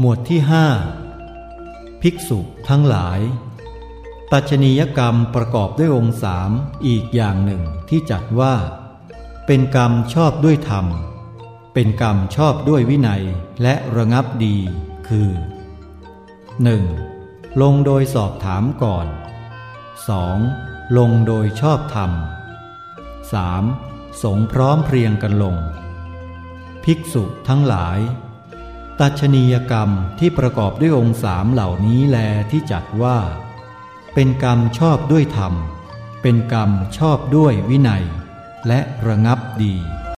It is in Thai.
หมวดที่ห้าภิกษุทั้งหลาย ตัชนียกรรมประกอบด้วยองค์สามอีกอย่างหนึ่งที่จัดว่า เป็นกรรมชอบด้วยธรรม เป็นกรรมชอบด้วยวินัยและระงับดีคือ 1. ลงโดยสอบถามก่อน 2. ลงโดยชอบธรรม 3. สงพร้อมเพรียงกันลง ภิกษุทั้งหลาย ตัชนียกรรมที่ประกอบด้วยองค์สามเหล่านี้แลที่จัดว่า เป็นกรรมชอบด้วยธรรม เป็นกรรมชอบด้วยวินัย และระงับดี